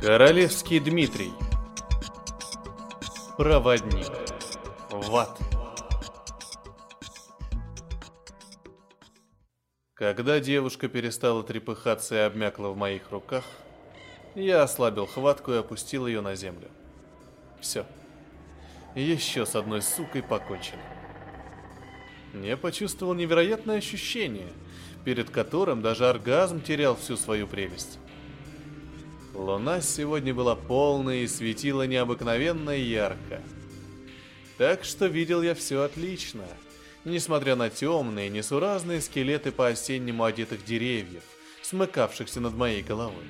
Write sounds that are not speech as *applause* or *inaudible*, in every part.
Королевский Дмитрий. Проводник. В ад. Когда девушка перестала трепыхаться и обмякла в моих руках, я ослабил хватку и опустил ее на землю. Все. Еще с одной сукой покончено. Я почувствовал невероятное ощущение, перед которым даже оргазм терял всю свою прелесть. Луна сегодня была полная и светила необыкновенно ярко. Так что видел я все отлично, несмотря на темные, несуразные скелеты по-осеннему одетых деревьев, смыкавшихся над моей головой.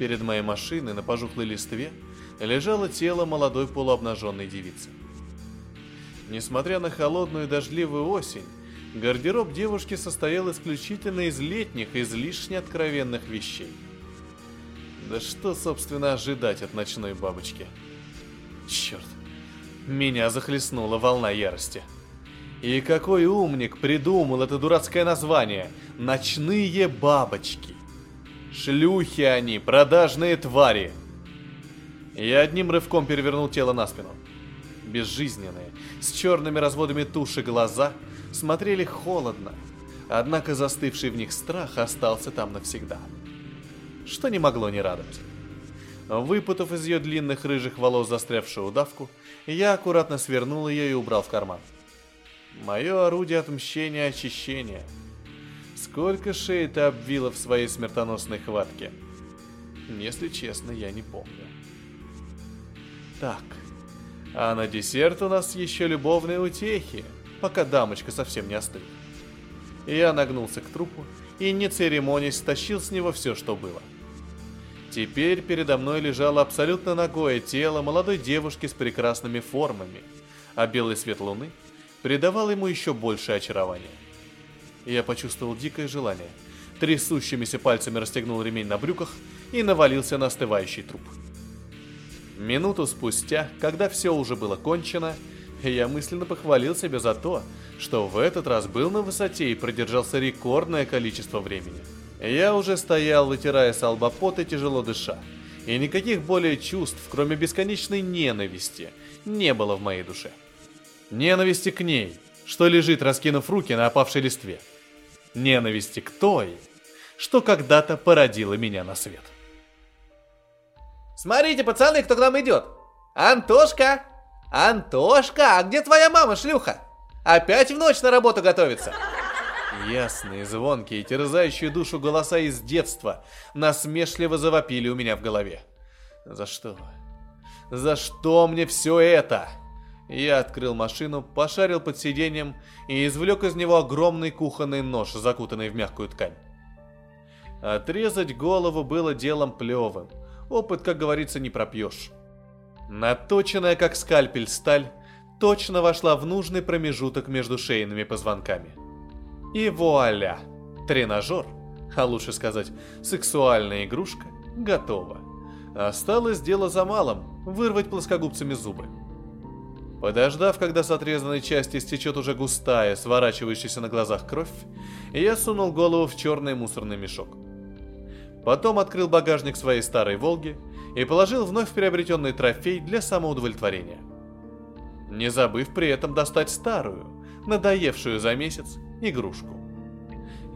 Перед моей машиной на пожухлой листве лежало тело молодой полуобнаженной девицы. Несмотря на холодную и дождливую осень, гардероб девушки состоял исключительно из летних, излишне откровенных вещей – да что, собственно, ожидать от ночной бабочки? Черт, меня захлестнула волна ярости. И какой умник придумал это дурацкое название «Ночные бабочки». Шлюхи они, продажные твари. Я одним рывком перевернул тело на спину. Безжизненные, с черными разводами туши глаза смотрели холодно, однако застывший в них страх остался там навсегда. — что не могло не радовать. Выпутав из ее длинных рыжих волос застрявшую удавку, я аккуратно свернул ее и убрал в карман. Мое орудие отмщения очищения. Сколько шеи ты обвила в своей смертоносной хватке? Если честно, я не помню. Так, а на десерт у нас еще любовные утехи, пока дамочка совсем не остыла. Я нагнулся к трупу и, не церемонясь, стащил с него все, что было – Теперь передо мной лежало абсолютно ногое тело молодой девушки с прекрасными формами, а белый свет луны придавал ему еще большее очарование. Я почувствовал дикое желание, трясущимися пальцами расстегнул ремень на брюках и навалился на остывающий труп. Минуту спустя, когда все уже было кончено, я мысленно похвалил себя за то, что в этот раз был на высоте и продержался рекордное количество времени – я уже стоял, вытирая с лба пот и тяжело дыша. И никаких более чувств, кроме бесконечной ненависти, не было в моей душе. Ненависти к ней, что лежит, раскинув руки на опавшей листве. Ненависти к той, что когда-то породила меня на свет. Смотрите, пацаны, кто к нам идет. Антошка! Антошка, а где твоя мама, шлюха? Опять в ночь на работу готовится. Ясные, звонкие, терзающие душу голоса из детства насмешливо завопили у меня в голове. За что? За что мне все это? Я открыл машину, пошарил под сиденьем и извлек из него огромный кухонный нож, закутанный в мягкую ткань. Отрезать голову было делом плевым. Опыт, как говорится, не пропьешь. Наточенная, как скальпель, сталь точно вошла в нужный промежуток между шейными позвонками – и вуаля! Тренажер, а лучше сказать, сексуальная игрушка, готова. Осталось дело за малым – вырвать плоскогубцами зубы. Подождав, когда с отрезанной части стечет уже густая, сворачивающаяся на глазах кровь, я сунул голову в черный мусорный мешок. Потом открыл багажник своей старой «Волги» и положил вновь приобретенный трофей для самоудовлетворения. Не забыв при этом достать старую, надоевшую за месяц, игрушку.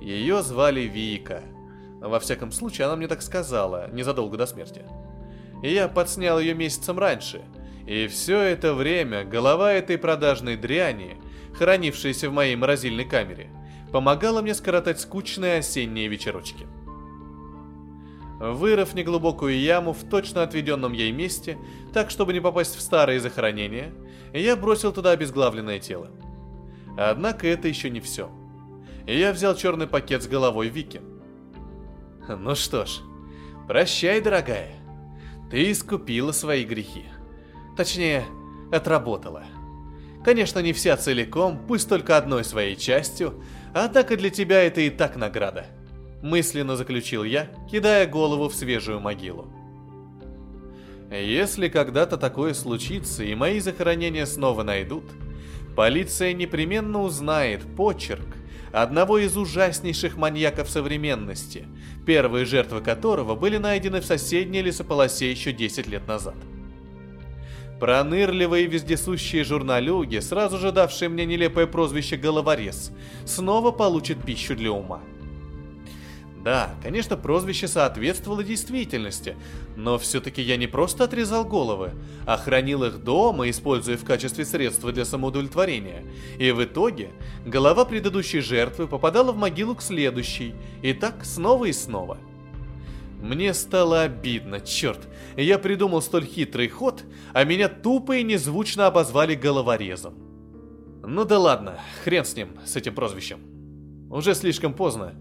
Ее звали Вика. Во всяком случае, она мне так сказала, незадолго до смерти. Я подснял ее месяцем раньше. И все это время голова этой продажной дряни, хранившаяся в моей морозильной камере, помогала мне скоротать скучные осенние вечерочки. Вырыв неглубокую яму в точно отведенном ей месте, так чтобы не попасть в старые захоронения, я бросил туда обезглавленное тело. Однако это еще не все. Я взял черный пакет с головой Вики. Ну что ж, прощай, дорогая. Ты искупила свои грехи. Точнее, отработала. Конечно, не вся целиком, пусть только одной своей частью, однако для тебя это и так награда. Мысленно заключил я, кидая голову в свежую могилу. Если когда-то такое случится и мои захоронения снова найдут, Полиция непременно узнает почерк, одного из ужаснейших маньяков современности, первые жертвы которого были найдены в соседней лесополосе еще 10 лет назад. Пронырливые вездесущие журналюги, сразу же давшие мне нелепое прозвище «головорез», снова получат пищу для ума – да, конечно, прозвище соответствовало действительности, но все-таки я не просто отрезал головы, а хранил их дома, используя в качестве средства для самоудовлетворения. И в итоге голова предыдущей жертвы попадала в могилу к следующей, и так снова и снова. Мне стало обидно, черт. Я придумал столь хитрый ход, а меня тупо и незвучно обозвали головорезом. Ну да ладно, хрен с ним, с этим прозвищем. Уже слишком поздно.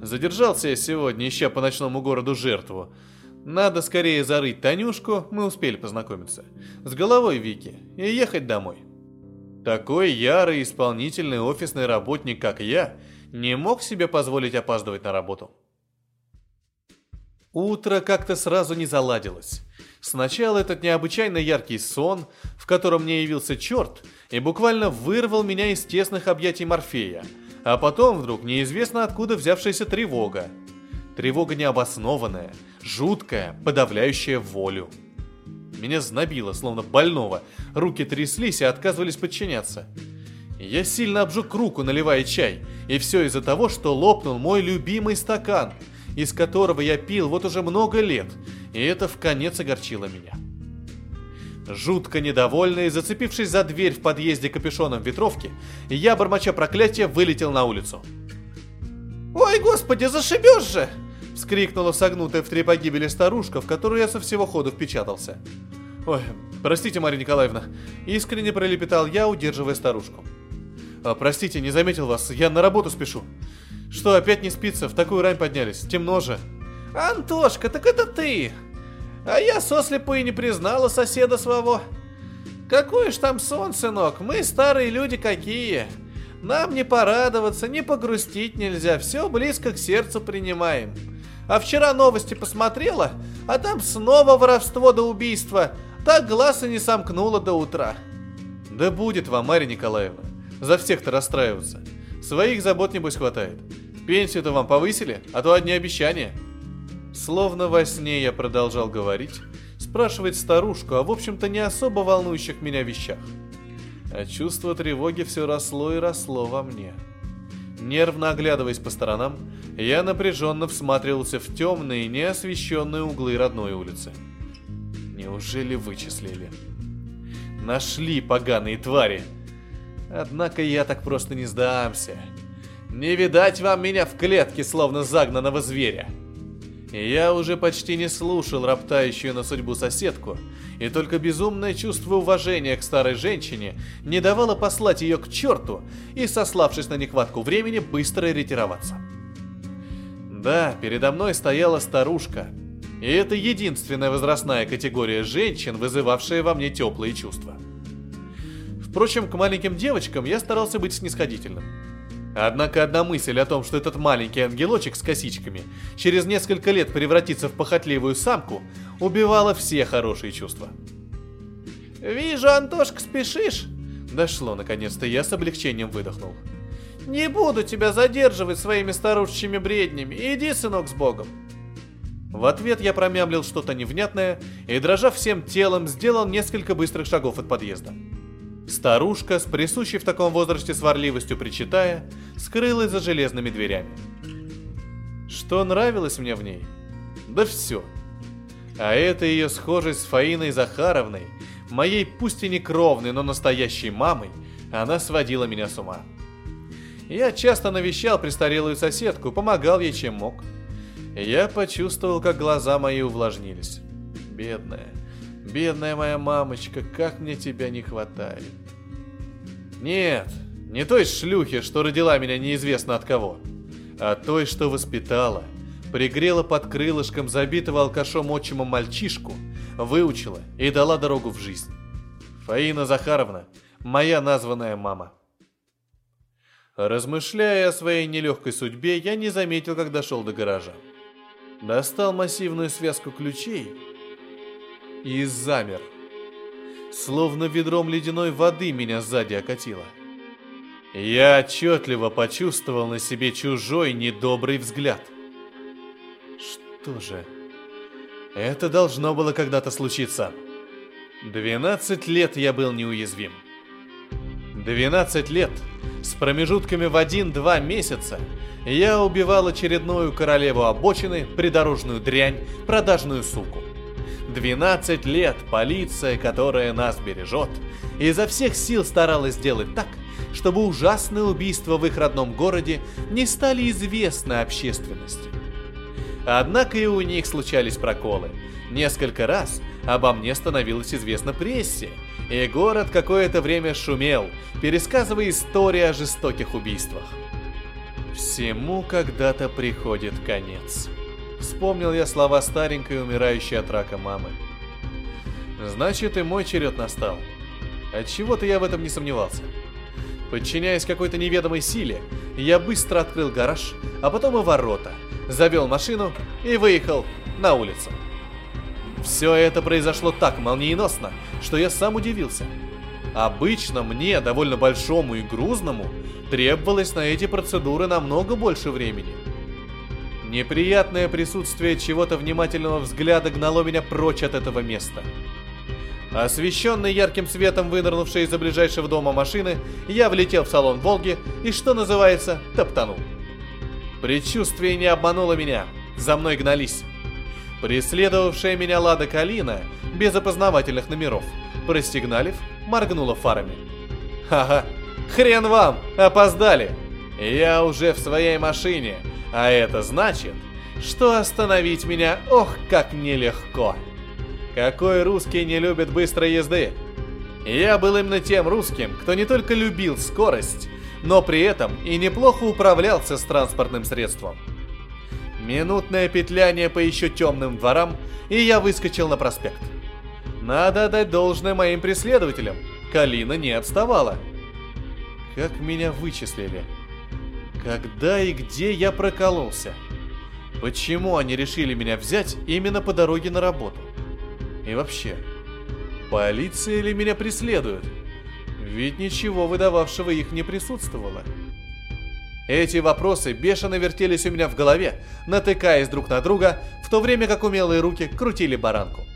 Задержался я сегодня, ища по ночному городу жертву. Надо скорее зарыть Танюшку, мы успели познакомиться. С головой Вики и ехать домой. Такой ярый исполнительный офисный работник, как я, не мог себе позволить опаздывать на работу. Утро как-то сразу не заладилось. Сначала этот необычайно яркий сон, в котором мне явился черт, и буквально вырвал меня из тесных объятий Морфея – а потом вдруг неизвестно откуда взявшаяся тревога. Тревога необоснованная, жуткая, подавляющая волю. Меня знобило, словно больного. Руки тряслись и отказывались подчиняться. Я сильно обжег руку, наливая чай. И все из-за того, что лопнул мой любимый стакан, из которого я пил вот уже много лет. И это в конец огорчило меня. Жутко недовольный, зацепившись за дверь в подъезде капюшоном ветровки, я, бормоча проклятия, вылетел на улицу. «Ой, господи, зашибешь же!» — вскрикнула согнутая в три погибели старушка, в которую я со всего хода впечатался. «Ой, простите, Мария Николаевна», — искренне пролепетал я, удерживая старушку. А, «Простите, не заметил вас, я на работу спешу. Что, опять не спится? В такую рань поднялись, темно же». «Антошка, так это ты!» А я сослепу и не признала соседа своего. Какой ж там сон, сынок, мы старые люди какие. Нам не порадоваться, не погрустить нельзя, все близко к сердцу принимаем. А вчера новости посмотрела, а там снова воровство до убийства. Так глаз и не сомкнуло до утра. Да будет вам, Марья Николаевна. За всех-то расстраиваться. Своих забот, небось, хватает. Пенсию-то вам повысили, а то одни обещания. Словно во сне я продолжал говорить, спрашивать старушку о, в общем-то, не особо волнующих меня вещах. А чувство тревоги все росло и росло во мне. Нервно оглядываясь по сторонам, я напряженно всматривался в темные, неосвещенные углы родной улицы. Неужели вычислили? Нашли поганые твари! Однако я так просто не сдамся. Не видать вам меня в клетке, словно загнанного зверя. Я уже почти не слушал роптающую на судьбу соседку, и только безумное чувство уважения к старой женщине не давало послать ее к черту и, сославшись на нехватку времени, быстро ретироваться. Да, передо мной стояла старушка, и это единственная возрастная категория женщин, вызывавшая во мне теплые чувства. Впрочем, к маленьким девочкам я старался быть снисходительным. Однако одна мысль о том, что этот маленький ангелочек с косичками через несколько лет превратится в похотливую самку, убивала все хорошие чувства. «Вижу, Антошка, спешишь?» Дошло, наконец-то, я с облегчением выдохнул. «Не буду тебя задерживать своими старушечьими бреднями. Иди, сынок, с Богом!» В ответ я промямлил что-то невнятное и, дрожа всем телом, сделал несколько быстрых шагов от подъезда. Старушка, с присущей в таком возрасте сварливостью причитая, скрылась за железными дверями. Что нравилось мне в ней? Да все. А это ее схожесть с Фаиной Захаровной, моей пусть и не кровной, но настоящей мамой, она сводила меня с ума. Я часто навещал престарелую соседку, помогал ей чем мог. Я почувствовал, как глаза мои увлажнились. Бедная, Бедная моя мамочка, как мне тебя не хватает. Нет, не той шлюхи, что родила меня неизвестно от кого, а той, что воспитала, пригрела под крылышком забитого алкашом отчимом мальчишку, выучила и дала дорогу в жизнь. Фаина Захаровна, моя названная мама. Размышляя о своей нелегкой судьбе, я не заметил, как дошел до гаража. Достал массивную связку ключей и замер. Словно ведром ледяной воды меня сзади окатило. Я отчетливо почувствовал на себе чужой недобрый взгляд. Что же? Это должно было когда-то случиться. 12 лет я был неуязвим. 12 лет с промежутками в 1-2 месяца я убивал очередную королеву обочины, придорожную дрянь, продажную суку. 12 лет полиция, которая нас бережет, изо всех сил старалась сделать так, чтобы ужасные убийства в их родном городе не стали известны общественности. Однако и у них случались проколы. Несколько раз обо мне становилось известно прессе, и город какое-то время шумел, пересказывая истории о жестоких убийствах. Всему когда-то приходит конец. Вспомнил я слова старенькой, умирающей от рака мамы. Значит, и мой черед настал. Отчего-то я в этом не сомневался. Подчиняясь какой-то неведомой силе, я быстро открыл гараж, а потом и ворота, завел машину и выехал на улицу. Все это произошло так молниеносно, что я сам удивился. Обычно мне, довольно большому и грузному, требовалось на эти процедуры намного больше времени. Неприятное присутствие чего-то внимательного взгляда гнало меня прочь от этого места. Освещенный ярким светом вынырнувшей из-за ближайшего дома машины, я влетел в салон «Волги» и, что называется, топтанул. Предчувствие не обмануло меня, за мной гнались. Преследовавшая меня Лада Калина, без опознавательных номеров, простигналив, моргнула фарами. Ха-ха, хрен вам, опоздали! Я уже в своей машине, а это значит, что остановить меня, ох, как нелегко. Какой русский не любит быстрой езды? Я был именно тем русским, кто не только любил скорость, но при этом и неплохо управлялся с транспортным средством. Минутное петляние по еще темным дворам, и я выскочил на проспект. Надо отдать должное моим преследователям. Калина не отставала. Как меня вычислили? Когда и где я прокололся? Почему они решили меня взять именно по дороге на работу? И вообще, полиция ли меня преследует? Ведь ничего выдававшего их не присутствовало. Эти вопросы бешено вертелись у меня в голове, натыкаясь друг на друга, в то время как умелые руки крутили баранку.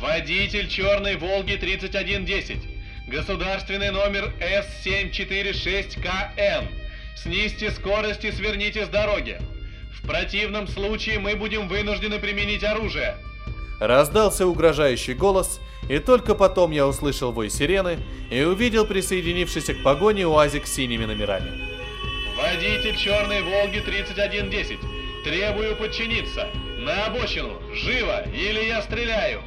Водитель черной Волги 3110. Государственный номер С746КН. Снизьте скорость и сверните с дороги. В противном случае мы будем вынуждены применить оружие. Раздался угрожающий голос, и только потом я услышал вой сирены и увидел присоединившийся к погоне УАЗик с синими номерами. Водитель черной Волги 3110. Требую подчиниться. На обочину. Живо, или я стреляю.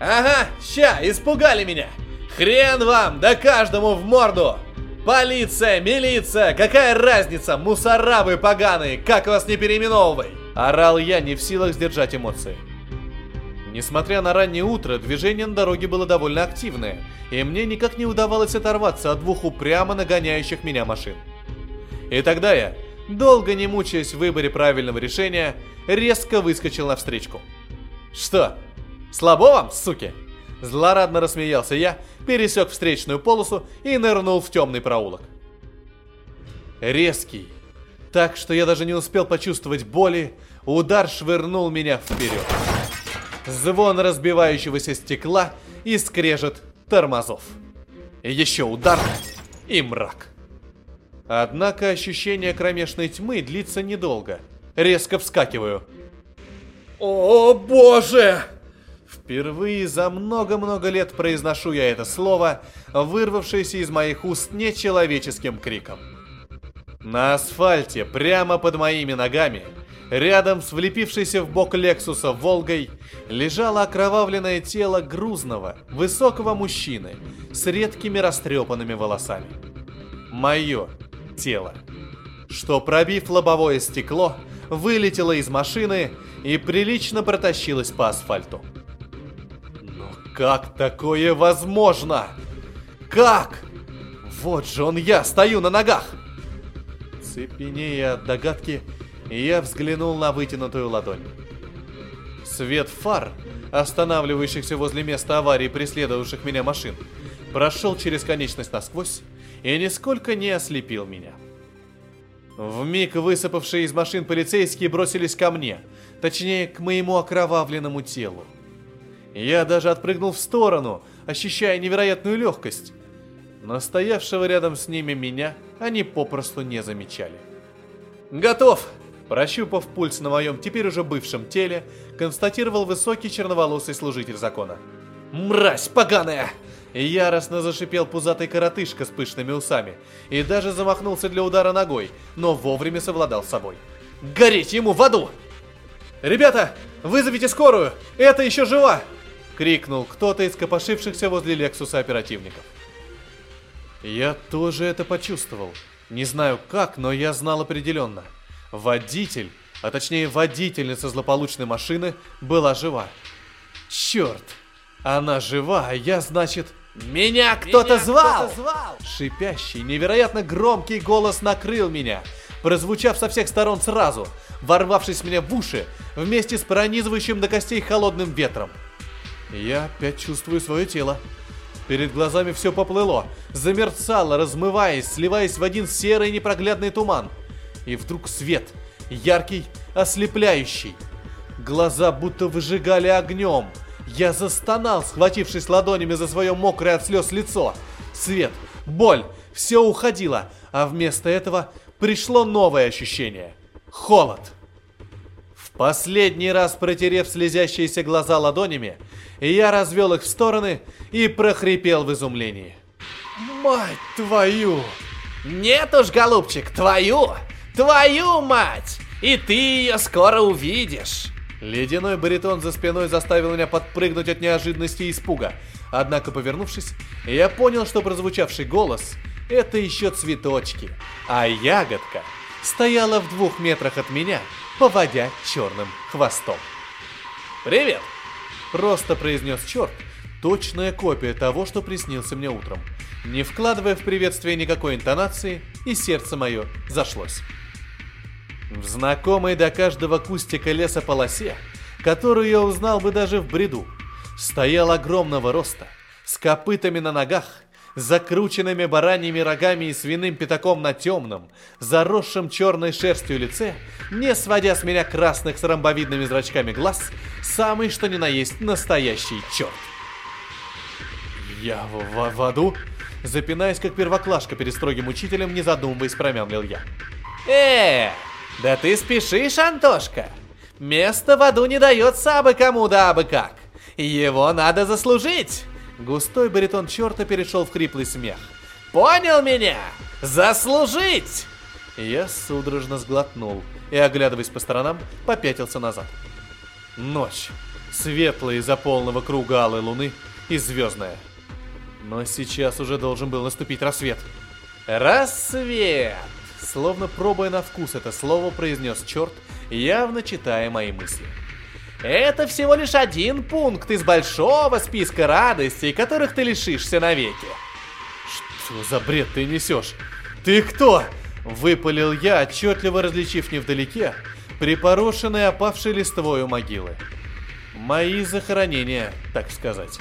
Ага, ща, испугали меня. Хрен вам, да каждому в морду. Полиция, милиция, какая разница, мусора вы поганые, как вас не переименовывай. Орал я, не в силах сдержать эмоции. Несмотря на раннее утро, движение на дороге было довольно активное, и мне никак не удавалось оторваться от двух упрямо нагоняющих меня машин. И тогда я, долго не мучаясь в выборе правильного решения, резко выскочил навстречку. «Что, слабо вам, суки?» Злорадно рассмеялся я, пересек встречную полосу и нырнул в темный проулок. Резкий, так что я даже не успел почувствовать боли, удар швырнул меня вперед звон разбивающегося стекла и скрежет тормозов. Еще удар и мрак. Однако ощущение кромешной тьмы длится недолго. Резко вскакиваю. О боже! Впервые за много-много лет произношу я это слово, вырвавшееся из моих уст нечеловеческим криком. На асфальте, прямо под моими ногами, Рядом с влепившейся в бок Лексуса Волгой лежало окровавленное тело грузного, высокого мужчины с редкими растрепанными волосами. Мое тело, что, пробив лобовое стекло, вылетело из машины и прилично протащилось по асфальту. Как такое возможно? Как? Вот же он я, стою на ногах! Цепенея от догадки, я взглянул на вытянутую ладонь. Свет фар, останавливающихся возле места аварии преследовавших меня машин, прошел через конечность насквозь и нисколько не ослепил меня. В миг высыпавшие из машин полицейские бросились ко мне, точнее, к моему окровавленному телу. Я даже отпрыгнул в сторону, ощущая невероятную легкость. Но стоявшего рядом с ними меня они попросту не замечали. «Готов!» Прощупав пульс на моем теперь уже бывшем теле, констатировал высокий черноволосый служитель закона. «Мразь поганая!» Яростно зашипел пузатый коротышка с пышными усами и даже замахнулся для удара ногой, но вовремя совладал собой. «Гореть ему в аду!» «Ребята, вызовите скорую! Это еще жива!» — крикнул кто-то из копошившихся возле Лексуса оперативников. Я тоже это почувствовал. Не знаю как, но я знал определенно. Водитель, а точнее водительница злополучной машины, была жива. Черт! Она жива, а я, значит... «Меня кто-то звал!», кто звал! Шипящий, невероятно громкий голос накрыл меня, прозвучав со всех сторон сразу, ворвавшись мне в уши, вместе с пронизывающим до костей холодным ветром. Я опять чувствую свое тело. Перед глазами все поплыло, замерцало, размываясь, сливаясь в один серый непроглядный туман. И вдруг свет, яркий, ослепляющий. Глаза будто выжигали огнем – я застонал, схватившись ладонями за свое мокрое от слез лицо. Свет, боль, все уходило, а вместо этого пришло новое ощущение. Холод. В последний раз протерев слезящиеся глаза ладонями, я развел их в стороны и прохрипел в изумлении. «Мать твою!» «Нет уж, голубчик, твою! Твою мать! И ты ее скоро увидишь!» Ледяной баритон за спиной заставил меня подпрыгнуть от неожиданности и испуга. Однако, повернувшись, я понял, что прозвучавший голос — это еще цветочки, а ягодка стояла в двух метрах от меня, поводя черным хвостом. «Привет!» — просто произнес черт, точная копия того, что приснился мне утром, не вкладывая в приветствие никакой интонации, и сердце мое зашлось. В знакомой до каждого кустика леса полосе, которую я узнал бы даже в бреду, стоял огромного роста, с копытами на ногах, закрученными бараньими рогами и свиным пятаком на темном, заросшем черной шерстью лице, не сводя с меня красных с ромбовидными зрачками глаз, самый что ни на есть настоящий черт. Я в, в, в аду? Запинаясь, как первоклашка перед строгим учителем, не задумываясь, промямлил я. Э, да ты спешишь, Антошка. Место в аду не дается абы кому да абы как. Его надо заслужить. Густой баритон черта перешел в хриплый смех. Понял меня? Заслужить! Я судорожно сглотнул и, оглядываясь по сторонам, попятился назад. Ночь. Светлая из-за полного круга алой луны и звездная. Но сейчас уже должен был наступить рассвет. Рассвет! Словно пробуя на вкус это слово, произнес черт, явно читая мои мысли. Это всего лишь один пункт из большого списка радостей, которых ты лишишься навеки. Что за бред ты несешь? Ты кто? Выпалил я, отчетливо различив невдалеке припорошенные опавшей листвою могилы. Мои захоронения, так сказать.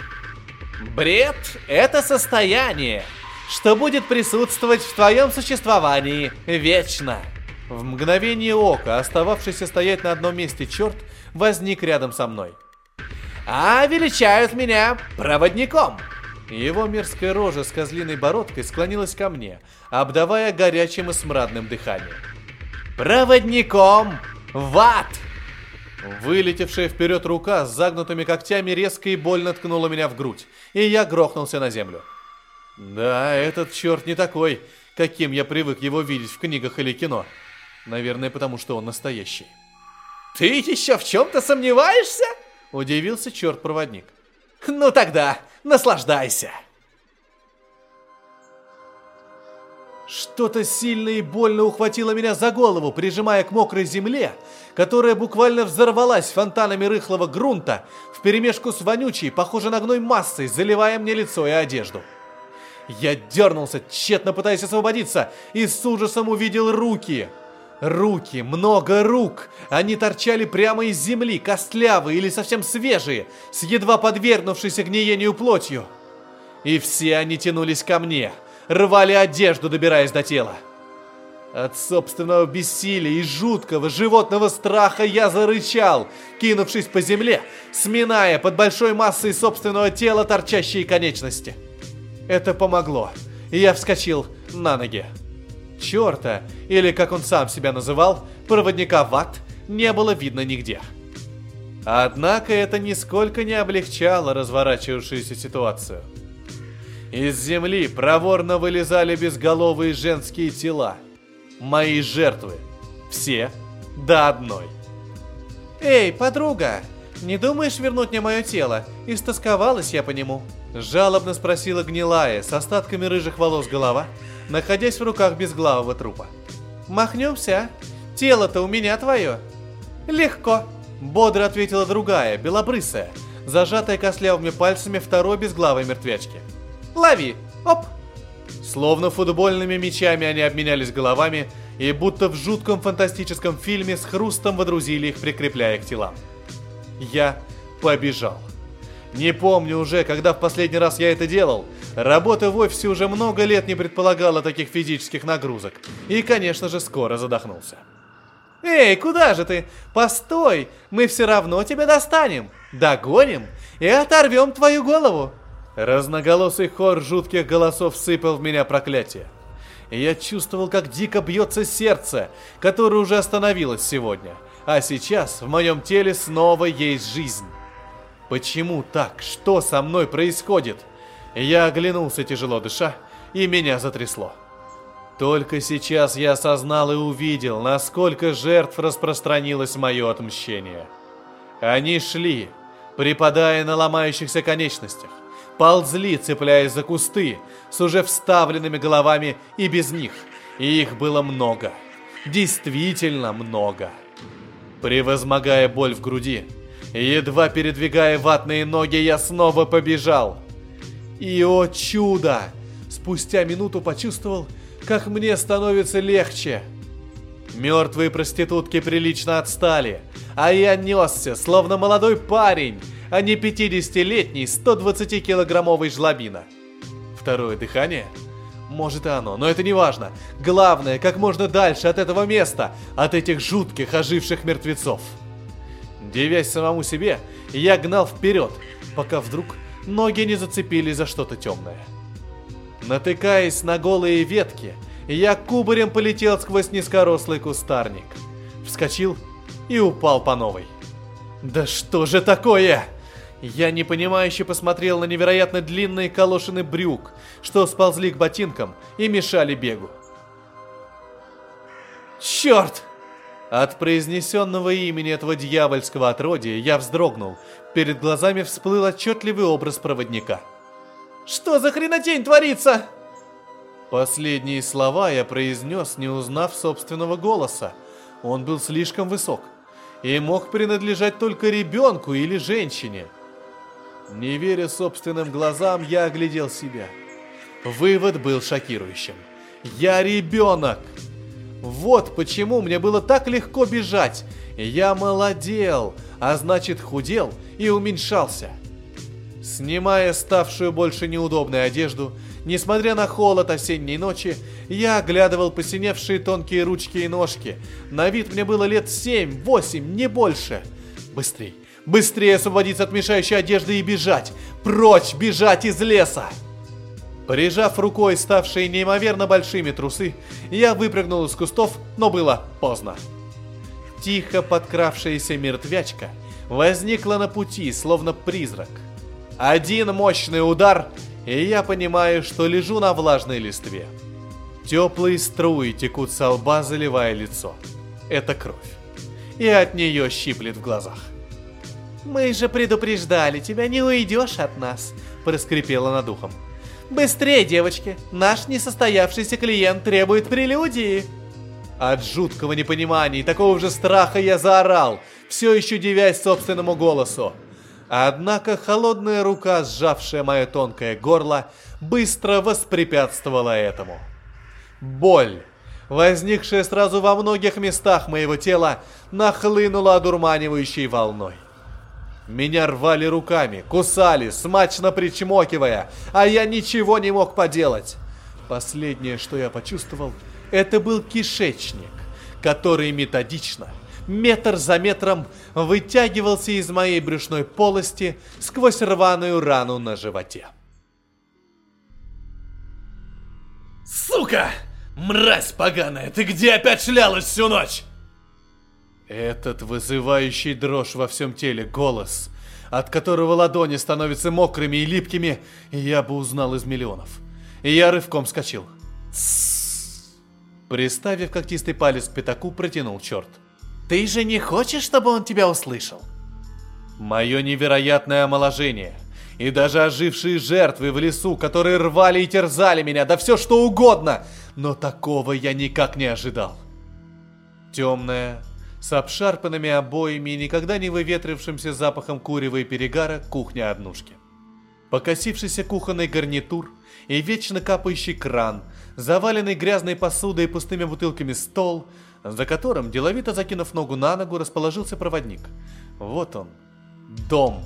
Бред — это состояние, что будет присутствовать в твоем существовании вечно. В мгновение ока, остававшийся стоять на одном месте черт, возник рядом со мной. А величают меня проводником. Его мерзкая рожа с козлиной бородкой склонилась ко мне, обдавая горячим и смрадным дыханием. Проводником в ад! Вылетевшая вперед рука с загнутыми когтями резко и больно ткнула меня в грудь, и я грохнулся на землю. Да, этот черт не такой, каким я привык его видеть в книгах или кино. Наверное, потому что он настоящий. Ты еще в чем-то сомневаешься? Удивился черт-проводник. Ну тогда, наслаждайся. Что-то сильно и больно ухватило меня за голову, прижимая к мокрой земле, которая буквально взорвалась фонтанами рыхлого грунта вперемешку с вонючей, похожей на гной массой, заливая мне лицо и одежду. Я дернулся, тщетно пытаясь освободиться, и с ужасом увидел руки. Руки, много рук. Они торчали прямо из земли, костлявые или совсем свежие, с едва подвергнувшейся гниению плотью. И все они тянулись ко мне, рвали одежду, добираясь до тела. От собственного бессилия и жуткого животного страха я зарычал, кинувшись по земле, сминая под большой массой собственного тела торчащие конечности. Это помогло, и я вскочил на ноги. Черта, или как он сам себя называл, проводника в ад, не было видно нигде. Однако это нисколько не облегчало разворачивавшуюся ситуацию. Из земли проворно вылезали безголовые женские тела – мои жертвы. Все до одной. «Эй, подруга, не думаешь вернуть мне мое тело? Истосковалась я по нему». Жалобно спросила гнилая, с остатками рыжих волос голова, находясь в руках безглавого трупа. «Махнемся, а? Тело-то у меня твое». «Легко», — бодро ответила другая, белобрысая, зажатая костлявыми пальцами второй безглавой мертвячки. «Лови! Оп!» Словно футбольными мячами они обменялись головами и будто в жутком фантастическом фильме с хрустом водрузили их, прикрепляя к телам. Я побежал. Не помню уже, когда в последний раз я это делал. Работа в офисе уже много лет не предполагала таких физических нагрузок. И, конечно же, скоро задохнулся. «Эй, куда же ты? Постой! Мы все равно тебя достанем! Догоним и оторвем твою голову!» Разноголосый хор жутких голосов сыпал в меня проклятие. Я чувствовал, как дико бьется сердце, которое уже остановилось сегодня. А сейчас в моем теле снова есть жизнь. Почему так? Что со мной происходит? Я оглянулся, тяжело дыша, и меня затрясло. Только сейчас я осознал и увидел, насколько жертв распространилось мое отмщение. Они шли, припадая на ломающихся конечностях ползли, цепляясь за кусты, с уже вставленными головами и без них. И их было много. Действительно много. Превозмогая боль в груди, едва передвигая ватные ноги, я снова побежал. И, о чудо! Спустя минуту почувствовал, как мне становится легче. Мертвые проститутки прилично отстали, а я несся, словно молодой парень, а не 50-летний 120-килограммовый жлобина. Второе дыхание? Может и оно, но это не важно. Главное, как можно дальше от этого места, от этих жутких оживших мертвецов. Девясь самому себе, я гнал вперед, пока вдруг ноги не зацепились за что-то темное. Натыкаясь на голые ветки, я кубарем полетел сквозь низкорослый кустарник. Вскочил и упал по новой. «Да что же такое?» Я непонимающе посмотрел на невероятно длинные колошины брюк, что сползли к ботинкам и мешали бегу. «Черт!» От произнесенного имени этого дьявольского отродия я вздрогнул. Перед глазами всплыл отчетливый образ проводника. «Что за хренотень творится?» Последние слова я произнес, не узнав собственного голоса. Он был слишком высок и мог принадлежать только ребенку или женщине – не веря собственным глазам, я оглядел себя. Вывод был шокирующим. Я ребенок! Вот почему мне было так легко бежать. Я молодел, а значит худел и уменьшался. Снимая ставшую больше неудобной одежду, несмотря на холод осенней ночи, я оглядывал посиневшие тонкие ручки и ножки. На вид мне было лет семь-восемь, не больше. Быстрей, Быстрее освободиться от мешающей одежды и бежать! Прочь бежать из леса! Прижав рукой ставшие неимоверно большими трусы, я выпрыгнул из кустов, но было поздно. Тихо подкравшаяся мертвячка возникла на пути, словно призрак. Один мощный удар, и я понимаю, что лежу на влажной листве. Теплые струи текут со лба, заливая лицо. Это кровь. И от нее щиплет в глазах. «Мы же предупреждали, тебя не уйдешь от нас», — проскрипела над ухом. «Быстрее, девочки! Наш несостоявшийся клиент требует прелюдии!» От жуткого непонимания и такого же страха я заорал, все еще девясь собственному голосу. Однако холодная рука, сжавшая мое тонкое горло, быстро воспрепятствовала этому. Боль, возникшая сразу во многих местах моего тела, нахлынула одурманивающей волной. Меня рвали руками, кусали, смачно причмокивая, а я ничего не мог поделать. Последнее, что я почувствовал, это был кишечник, который методично, метр за метром, вытягивался из моей брюшной полости сквозь рваную рану на животе. Сука! Мразь поганая, ты где опять шлялась всю ночь? Этот вызывающий дрожь во всем теле голос, от которого ладони становятся мокрыми и липкими, я бы узнал из миллионов. И я рывком вскочил. Приставив когтистый палец к пятаку, протянул черт. Ты же не хочешь, чтобы он тебя услышал? Мое невероятное омоложение и даже ожившие жертвы в лесу, которые рвали и терзали меня, да все что угодно, но такого я никак не ожидал. Темная, с обшарпанными обоями и никогда не выветрившимся запахом курева и перегара кухня однушки. Покосившийся кухонный гарнитур и вечно капающий кран, заваленный грязной посудой и пустыми бутылками стол, за которым, деловито закинув ногу на ногу, расположился проводник. Вот он, дом.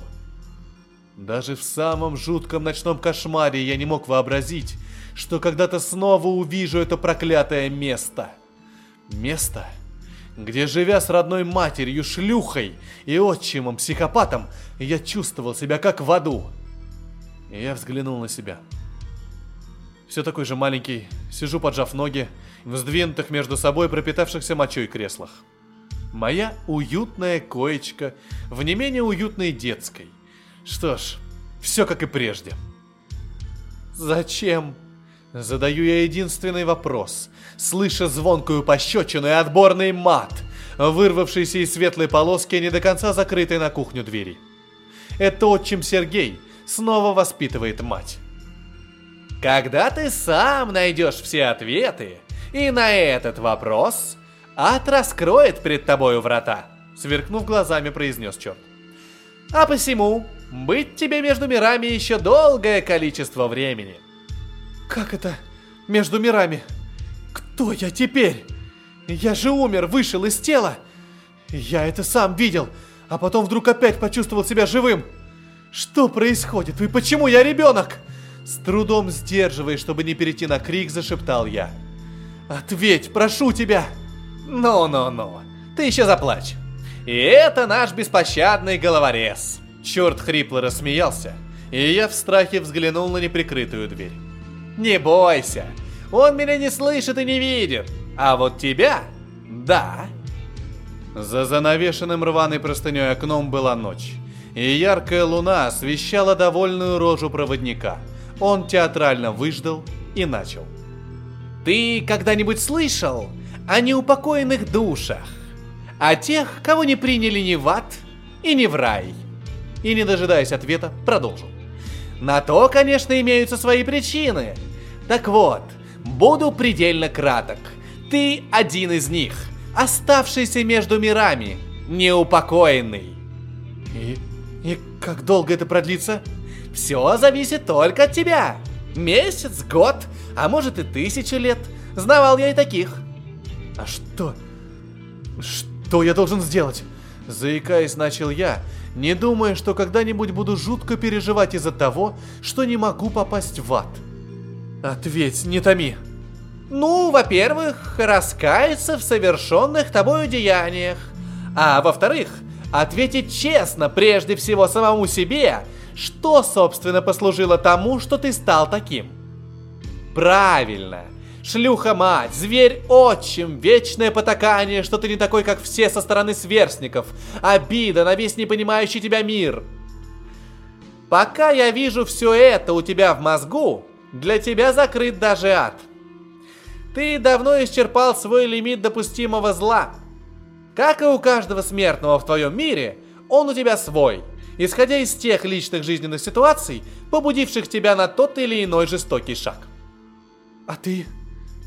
Даже в самом жутком ночном кошмаре я не мог вообразить, что когда-то снова увижу это проклятое место. Место, где, живя с родной матерью, шлюхой и отчимом-психопатом, я чувствовал себя как в аду. И я взглянул на себя. Все такой же маленький, сижу поджав ноги, в сдвинутых между собой пропитавшихся мочой креслах. Моя уютная коечка в не менее уютной детской. Что ж, все как и прежде. Зачем? Задаю я единственный вопрос, слыша звонкую пощечину и отборный мат, вырвавшийся из светлой полоски, не до конца закрытой на кухню двери. Это отчим Сергей снова воспитывает мать. Когда ты сам найдешь все ответы, и на этот вопрос ад раскроет перед тобою врата, сверкнув глазами, произнес черт. А посему быть тебе между мирами еще долгое количество времени. Как это между мирами? Кто я теперь? Я же умер, вышел из тела. Я это сам видел, а потом вдруг опять почувствовал себя живым. Что происходит и почему я ребенок? С трудом сдерживаясь, чтобы не перейти на крик, зашептал я. Ответь, прошу тебя. Ну-ну-ну, ты еще заплачь. И это наш беспощадный головорез. Черт хрипло рассмеялся, и я в страхе взглянул на неприкрытую дверь. Не бойся, он меня не слышит и не видит, а вот тебя – да. За занавешенным рваной простыней окном была ночь, и яркая луна освещала довольную рожу проводника. Он театрально выждал и начал. Ты когда-нибудь слышал о неупокоенных душах? О тех, кого не приняли ни в ад и ни в рай? И не дожидаясь ответа, продолжил. На то, конечно, имеются свои причины. Так вот, буду предельно краток. Ты один из них, оставшийся между мирами, неупокоенный. И, и как долго это продлится? Все зависит только от тебя. Месяц, год, а может и тысячу лет. Знавал я и таких. А что? Что я должен сделать? Заикаясь, начал я, не думая, что когда-нибудь буду жутко переживать из-за того, что не могу попасть в ад. Ответь, не томи. Ну, во-первых, раскаяться в совершенных тобою деяниях. А во-вторых, ответить честно прежде всего самому себе, что, собственно, послужило тому, что ты стал таким. Правильно. Шлюха-мать, зверь-отчим, вечное потакание, что ты не такой, как все со стороны сверстников, обида на весь непонимающий тебя мир. Пока я вижу все это у тебя в мозгу, для тебя закрыт даже ад. Ты давно исчерпал свой лимит допустимого зла. Как и у каждого смертного в твоем мире, он у тебя свой, исходя из тех личных жизненных ситуаций, побудивших тебя на тот или иной жестокий шаг. А ты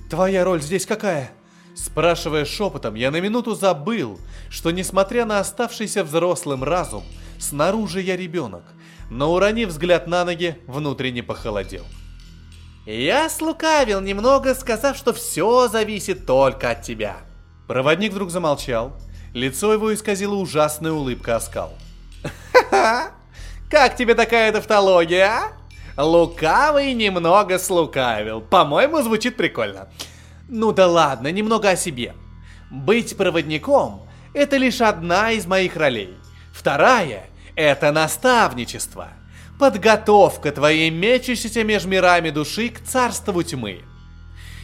Твоя роль здесь какая? Спрашивая шепотом, я на минуту забыл, что несмотря на оставшийся взрослым разум, снаружи я ребенок, но уронив взгляд на ноги, внутренне похолодел. Я слукавил немного, сказав, что все зависит только от тебя. Проводник вдруг замолчал, лицо его исказило ужасная улыбка оскал. Ха-ха! *laughs* Как тебе такая тавтология, а? Лукавый немного слукавил. По-моему, звучит прикольно. Ну да ладно, немного о себе. Быть проводником – это лишь одна из моих ролей. Вторая – это наставничество. Подготовка твоей мечущейся меж мирами души к царству тьмы.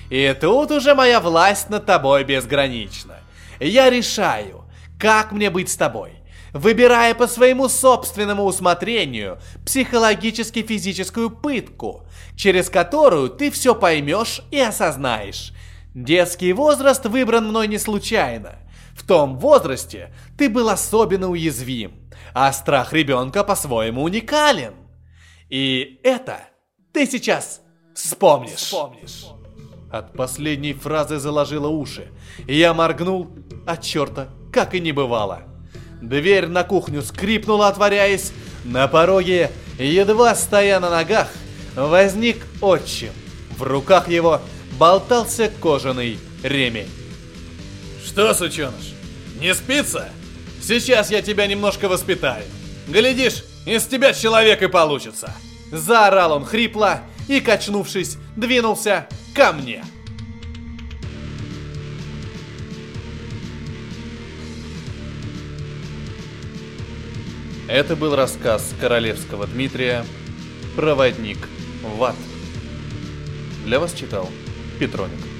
И тут уже моя власть над тобой безгранична. Я решаю, как мне быть с тобой, выбирая по своему собственному усмотрению психологически-физическую пытку, через которую ты все поймешь и осознаешь. Детский возраст выбран мной не случайно. В том возрасте ты был особенно уязвим, а страх ребенка по-своему уникален. И это ты сейчас вспомнишь. вспомнишь. От последней фразы заложило уши. Я моргнул, а черта, как и не бывало. Дверь на кухню скрипнула, отворяясь. На пороге, едва стоя на ногах, возник отчим. В руках его болтался кожаный ремень. Что, сученыш, не спится? Сейчас я тебя немножко воспитаю. Глядишь, из тебя человек и получится. Заорал он хрипло и, качнувшись, двинулся ко мне. Это был рассказ королевского Дмитрия «Проводник в ад». Для вас читал Петроник.